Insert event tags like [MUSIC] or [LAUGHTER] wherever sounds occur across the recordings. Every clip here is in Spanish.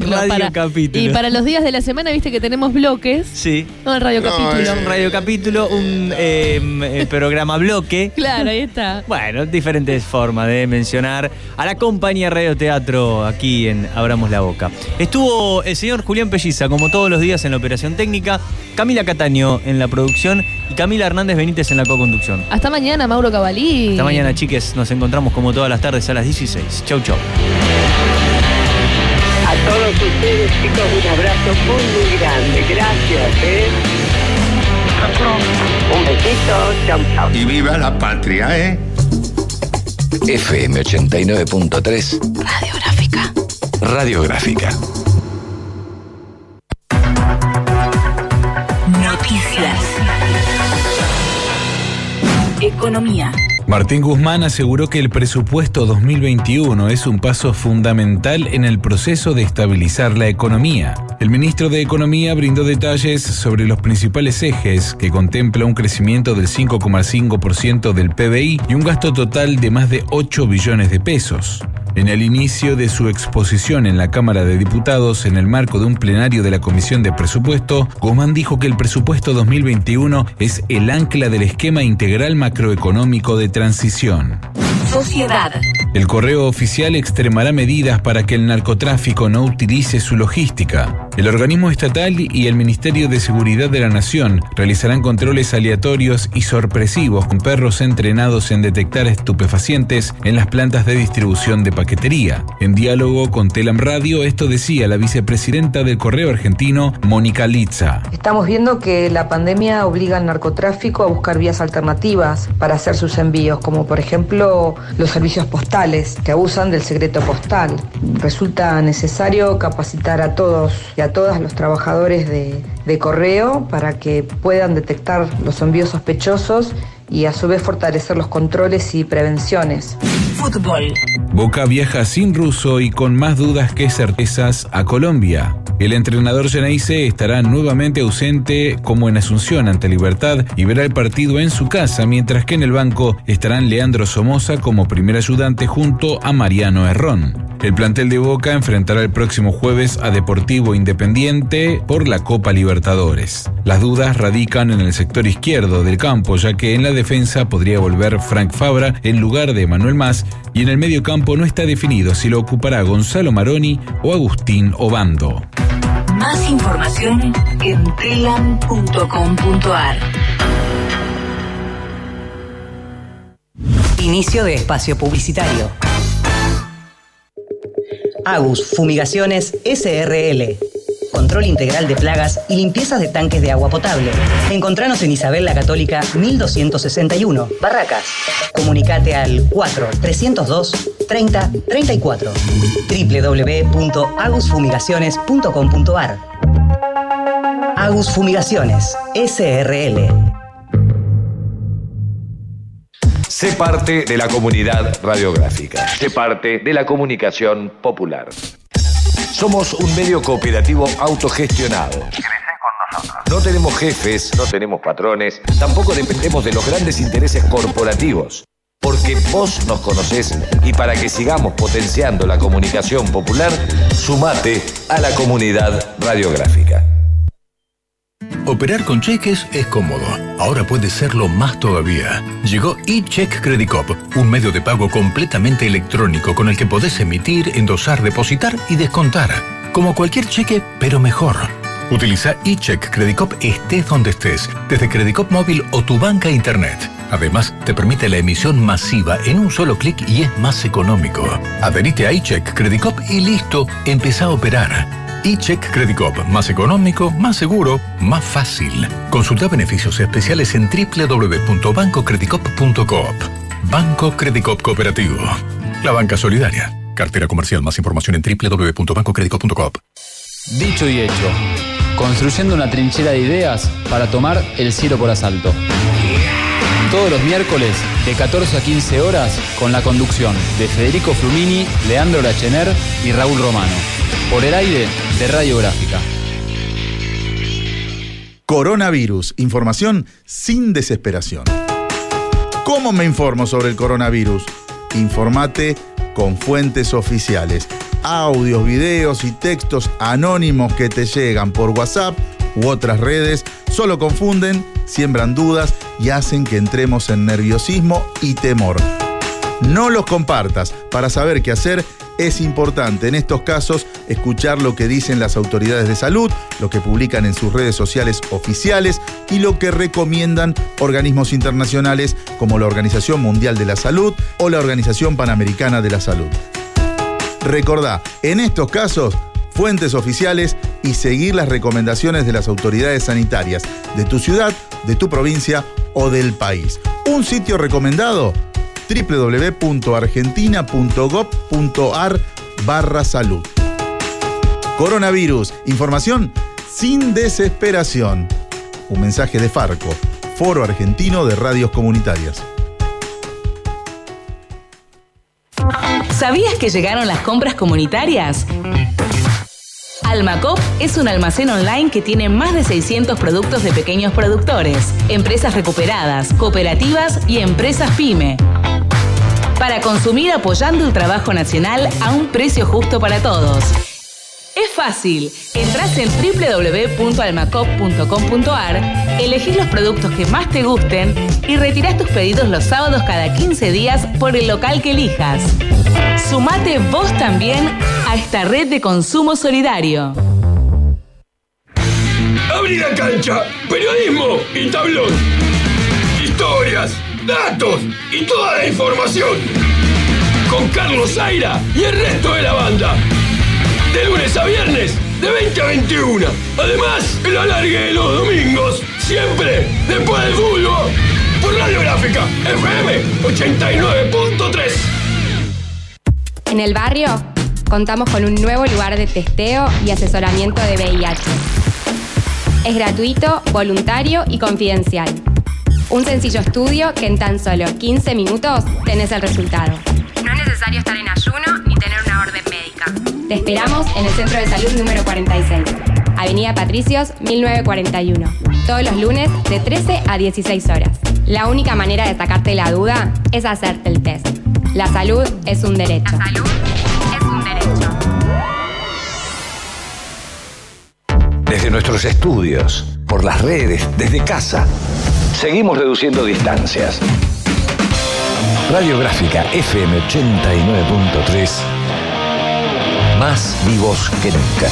[LAUGHS] Radio para- capítulo. Y para los días de la semana, viste que tenemos bloques. Sí. No, el radio No, capítulo. Un radio capítulo, un eh, programa bloque. [LAUGHS] Claro, ahí está. Bueno, diferentes formas de mencionar a la compañía Radio Teatro aquí en Abramos la Boca. Estuvo el señor Julián Pelliza, como todos los días, en la operación técnica, Camila Cataño en la producción y Camila Hernández Benítez en la co-conducción. Hasta mañana, Mauro Cavalí. Hasta mañana, chiques. Nos encontramos como todas las tardes a las 16. Chau, chau. Todos ustedes, chicos, un abrazo muy, muy grande. Gracias, ¿eh? Un besito. Chau, chau. Y viva la patria, ¿eh? FM 89.3 Radiográfica. Radiográfica. Noticias. Economía. Martín Guzmán aseguró que el presupuesto 2021 es un paso fundamental en el proceso de estabilizar la economía. El ministro de Economía brindó detalles sobre los principales ejes que contempla un crecimiento del 5,5% del PBI y un gasto total de más de 8 billones de pesos. En el inicio de su exposición en la Cámara de Diputados en el marco de un plenario de la Comisión de Presupuesto, Guzmán dijo que el presupuesto 2021 es el ancla del esquema integral macroeconómico de transición. Sociedad. El correo oficial extremará medidas para que el narcotráfico no utilice su logística. El organismo estatal y el Ministerio de Seguridad de la Nación realizarán controles aleatorios y sorpresivos con perros entrenados en detectar estupefacientes en las plantas de distribución de En diálogo con Telam Radio, esto decía la vicepresidenta del correo argentino, Mónica Litza. Estamos viendo que la pandemia obliga al narcotráfico a buscar vías alternativas para hacer sus envíos, como por ejemplo los servicios postales que abusan del secreto postal. Resulta necesario capacitar a todos y a todas los trabajadores de correo para que puedan detectar los envíos sospechosos y a su vez fortalecer los controles y prevenciones. Fútbol. Boca viaja sin ruso y con más dudas que certezas a Colombia. El entrenador Geneise estará nuevamente ausente como en Asunción ante Libertad y verá el partido en su casa, mientras que en el banco estarán Leandro Somoza como primer ayudante junto a Mariano Herrón. El plantel de Boca enfrentará el próximo jueves a Deportivo Independiente por la Copa Libertadores. Las dudas radican en el sector izquierdo del campo, ya que en la defensa podría volver Frank Fabra en lugar de Manuel Más y en el medio campo no está definido si lo ocupará Gonzalo Maroni o Agustín Obando. Más información en telam.com.ar. Inicio de espacio publicitario. Agus Fumigaciones SRL. Control integral de plagas y limpiezas de tanques de agua potable. Encontranos en Isabel la Católica 1261, Barracas. Comunicate al 4 302 30 34 www.agusfumigaciones.com.ar Agus Fumigaciones SRL. Sé parte de la comunidad radiográfica. Sé parte de la comunicación popular. Somos un medio cooperativo autogestionado. No tenemos jefes, no tenemos patrones, tampoco dependemos de los grandes intereses corporativos. Porque vos nos conocés y para que sigamos potenciando la comunicación popular, sumate a la comunidad radiográfica. Operar con cheques es cómodo. Ahora puede serlo más todavía. Llegó eCheck Credit Cop, un medio de pago completamente electrónico con el que podés emitir, endosar, depositar y descontar. Como cualquier cheque, pero mejor. Utiliza eCheck Credit Cop estés donde estés, desde Credit Cop móvil o tu banca internet. Además, te permite la emisión masiva en un solo clic y es más económico. Adherite a eCheck Credit Cop y listo, empezá a operar. eCheck Credit Cop, más económico, más seguro, más fácil. Consulta beneficios especiales en www.bancocreditcop.coop. Banco Credit Cop Cooperativo. La banca solidaria. Cartera comercial. Más información en www.bancocreditcop.coop. Dicho y hecho, construyendo una trinchera de ideas para tomar el cielo por asalto. Todos los miércoles de 14 a 15 horas con la conducción de Federico Flumini, Leandro Lachener y Raúl Romano. Por el aire de Radiográfica. Coronavirus. Información sin desesperación. ¿Cómo me informo sobre el coronavirus? Informate con fuentes oficiales. audios, videos y textos anónimos que te llegan por WhatsApp u otras redes solo confunden, siembran dudas y hacen que entremos en nerviosismo y temor. No los compartas. Para saber qué hacer es importante en estos casos escuchar lo que dicen las autoridades de salud, lo que publican en sus redes sociales oficiales y lo que recomiendan organismos internacionales como la Organización Mundial de la Salud o la Organización Panamericana de la Salud. Recordá, en estos casos, fuentes oficiales y seguir las recomendaciones de las autoridades sanitarias de tu ciudad, de tu provincia o del país. Un sitio recomendado www.argentina.gov.ar barra salud. Coronavirus, información sin desesperación. Un mensaje de Farco, Foro Argentino de Radios Comunitarias. ¿Sabías que llegaron las compras comunitarias? Almacop es un almacén online que tiene más de 600 productos de pequeños productores, empresas recuperadas, cooperativas y empresas pyme. Para consumir apoyando el trabajo nacional a un precio justo para todos. Es fácil. Entrás en www.almacop.com.ar, elegís los productos que más te gusten y retirás tus pedidos los sábados cada 15 días por el local que elijas. Sumate vos también a esta red de consumo solidario. Abrí la cancha, periodismo y tablón. Historias, datos y toda la información. Con Carlos Zaira y el resto de la banda. De lunes a viernes, de 20 a 21. Además, el alargue de los domingos, siempre después del fútbol. Por Radiográfica, FM 89.3. En el barrio contamos con un nuevo lugar de testeo y asesoramiento de VIH. Es gratuito, voluntario y confidencial. Un sencillo estudio que en tan solo 15 minutos tenés el resultado. No es necesario estar en ayuno ni tener una orden médica. Te esperamos en el Centro de Salud número 46, Avenida Patricios 1941, todos los lunes de 13 a 16 horas. La única manera de sacarte la duda es hacerte el test. La salud es un derecho. La salud es un derecho. Desde nuestros estudios, por las redes, desde casa, seguimos reduciendo distancias. Radiográfica FM 89.3, más vivos que nunca.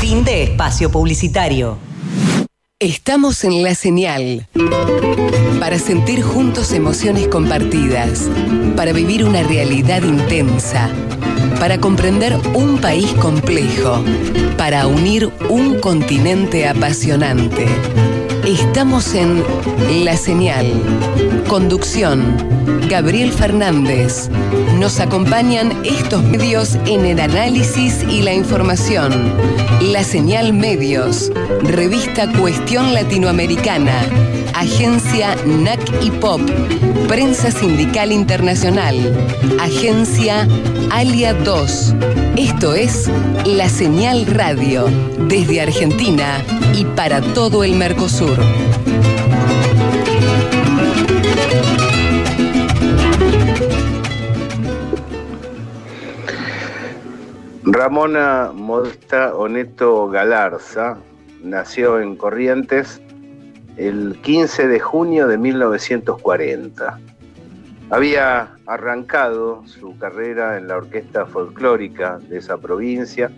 Fin de espacio publicitario. Estamos en la señal para sentir juntos emociones compartidas, para vivir una realidad intensa, para comprender un país complejo, para unir un continente apasionante. Estamos en La Señal. Conducción, Gabriel Fernández. Nos acompañan estos medios en el análisis y la información. La Señal Medios, Revista Cuestión Latinoamericana, Agencia NAC y Pop, Prensa Sindical Internacional, Agencia Alia 2. Esto es La Señal Radio, desde Argentina y para todo el Mercosur. Ramona Modesta Oneto Galarza nació en Corrientes el 15 de junio de 1940. Había arrancado su carrera en la orquesta folclórica de esa provincia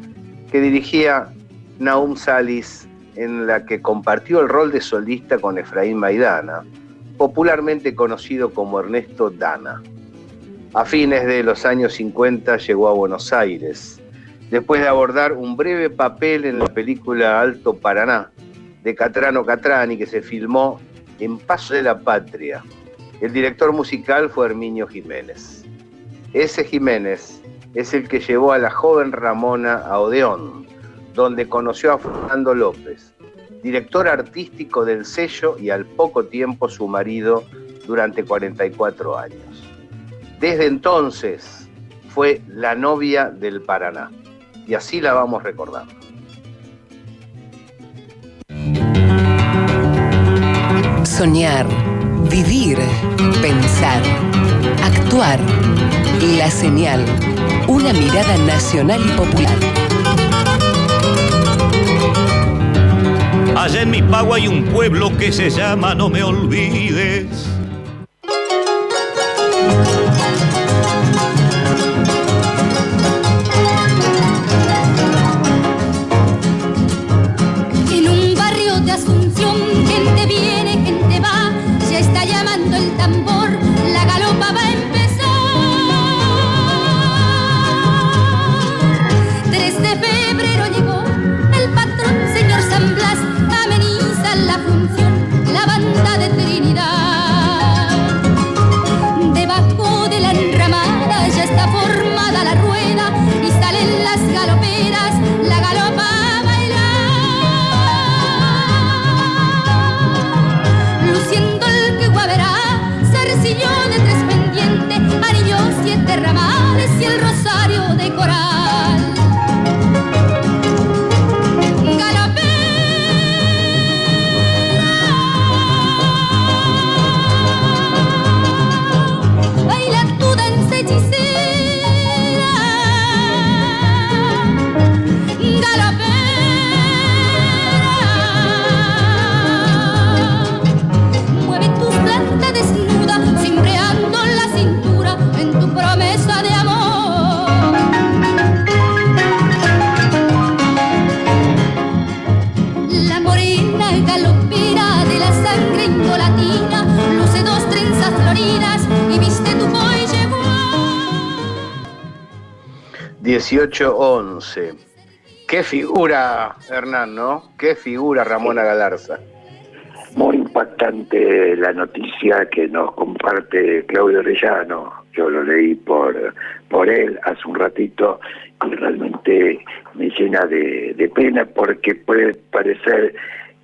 que dirigía Naum Salis, en la que compartió el rol de solista con Efraín Maidana, popularmente conocido como Ernesto Dana. A fines de los años 50 llegó a Buenos Aires, después de abordar un breve papel en la película Alto Paraná de Catrano Catrani que se filmó en Paso de la Patria. El director musical fue Herminio Jiménez. Ese Jiménez es el que llevó a la joven Ramona a Odeón, donde conoció a Fernando López, director artístico del sello y al poco tiempo su marido durante 44 años. Desde entonces fue la novia del Paraná y así la vamos recordando. Soñar, Vivir, pensar, actuar. La señal. Una mirada nacional y popular. Allá en mi pago hay un pueblo que se llama No me olvides. 18-11. Qué figura, Hernán, ¿no? Qué figura Ramona Galarza. Muy impactante la noticia que nos comparte Claudio Orellano. Yo lo leí por, por él hace un ratito y realmente me llena de, de pena porque puede parecer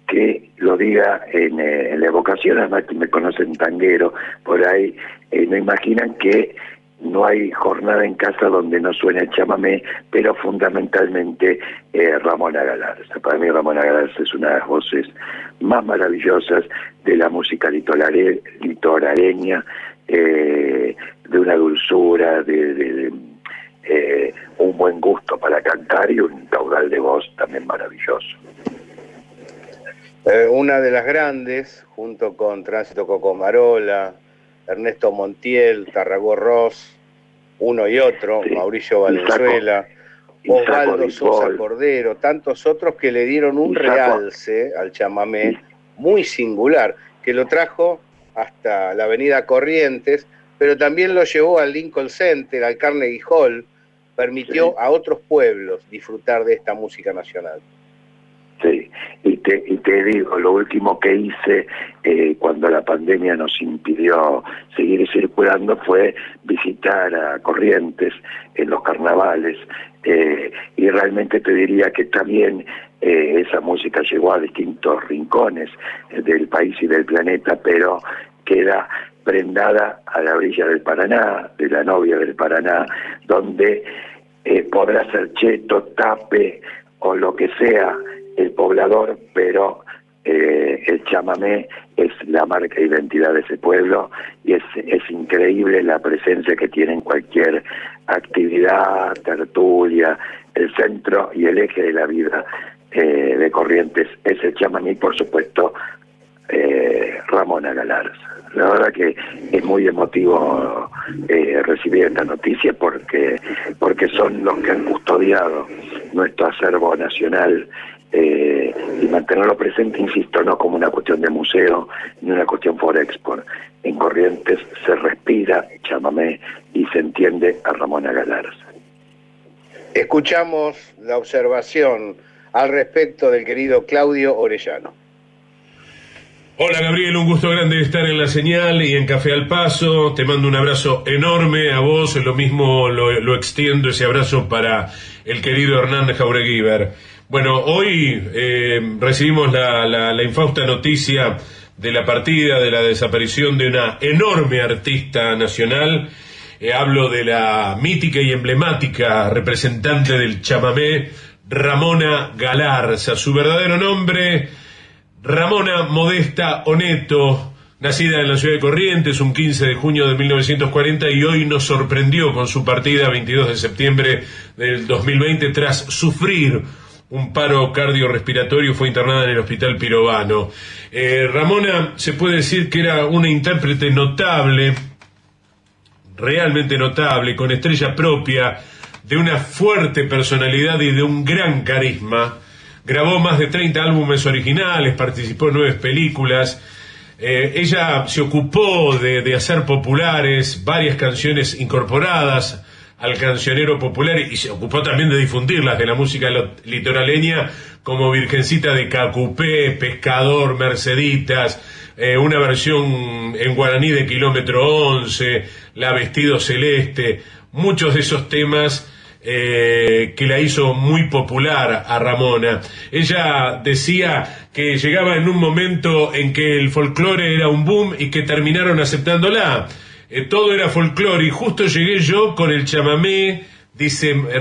que lo diga en, eh, en la evocación, además que me conocen tanguero por ahí, eh, no imaginan que no hay jornada en casa donde no suene chamamé, pero fundamentalmente eh, Ramona Galarza. Para mí Ramona Galarza es una de las voces más maravillosas de la música litorale- litoraleña, eh, de una dulzura, de, eh, un buen gusto para cantar y un caudal de voz también maravilloso. Eh, una de las grandes, junto con Tránsito Cocomarola, Ernesto Montiel, Tarragó Ross, uno y otro, Mauricio Valenzuela, Osvaldo Sosa. Cordero, tantos otros que le dieron un realce al chamamé muy singular, que lo trajo hasta la avenida Corrientes, pero también lo llevó al Lincoln Center, al Carnegie Hall, permitió a otros pueblos disfrutar de esta música nacional. Y te, digo, lo último que hice eh, cuando la pandemia nos impidió seguir circulando fue visitar a Corrientes en los carnavales eh, y realmente te diría que también eh, esa música llegó a distintos rincones eh, del país y del planeta, pero queda prendada a la orilla del Paraná, de la novia del Paraná, donde podrá ser cheto, tape o lo que sea el poblador, pero eh, el chamamé es la marca de identidad de ese pueblo y es, es increíble la presencia que tiene en cualquier actividad, tertulia, el centro y el eje de la vida eh, de Corrientes es el chamamé por supuesto eh, Ramona Galarza. La verdad que es muy emotivo eh, recibir esta noticia porque, porque son los que han custodiado nuestro acervo nacional eh, y mantenerlo presente, insisto, no como una cuestión de museo ni una cuestión for export. En Corrientes se respira chamamé y se entiende a Ramona Galarza. Escuchamos la observación al respecto del querido Claudio Orellano. Hola Gabriel, un gusto grande estar en la señal y en Café al Paso. Te mando un abrazo enorme a vos, lo mismo lo, extiendo ese abrazo para el querido Hernán Jaureguíber. Bueno, hoy eh, recibimos la infausta noticia de la partida, de la desaparición de una enorme artista nacional. Eh, hablo de la mítica y emblemática representante del chamamé, Ramona Galarza. Su verdadero nombre, Ramona Modesta Oneto, Nacida en la ciudad de Corrientes un 15 de junio de 1940 y hoy nos sorprendió con su partida 22 de septiembre del 2020 tras sufrir un paro cardiorrespiratorio, fue internada en el Hospital Pirovano. Eh, Ramona se puede decir que era una intérprete notable, realmente notable, con estrella propia, de una fuerte personalidad y de un gran carisma. Grabó más de 30 álbumes originales, participó en nueve películas. Eh, ella se ocupó de, hacer populares varias canciones incorporadas al cancionero popular y se ocupó también de difundirlas de la música litoraleña como Virgencita de Cacupé, Pescador, Merceditas, eh, una versión en guaraní de Kilómetro 11, La Vestido Celeste, muchos de esos temas eh, que la hizo muy popular a Ramona. Ella decía que llegaba en un momento en que el folclore era un boom y que terminaron aceptándola. Eh, todo era folclore y justo llegué yo con el chamamé, dice eh,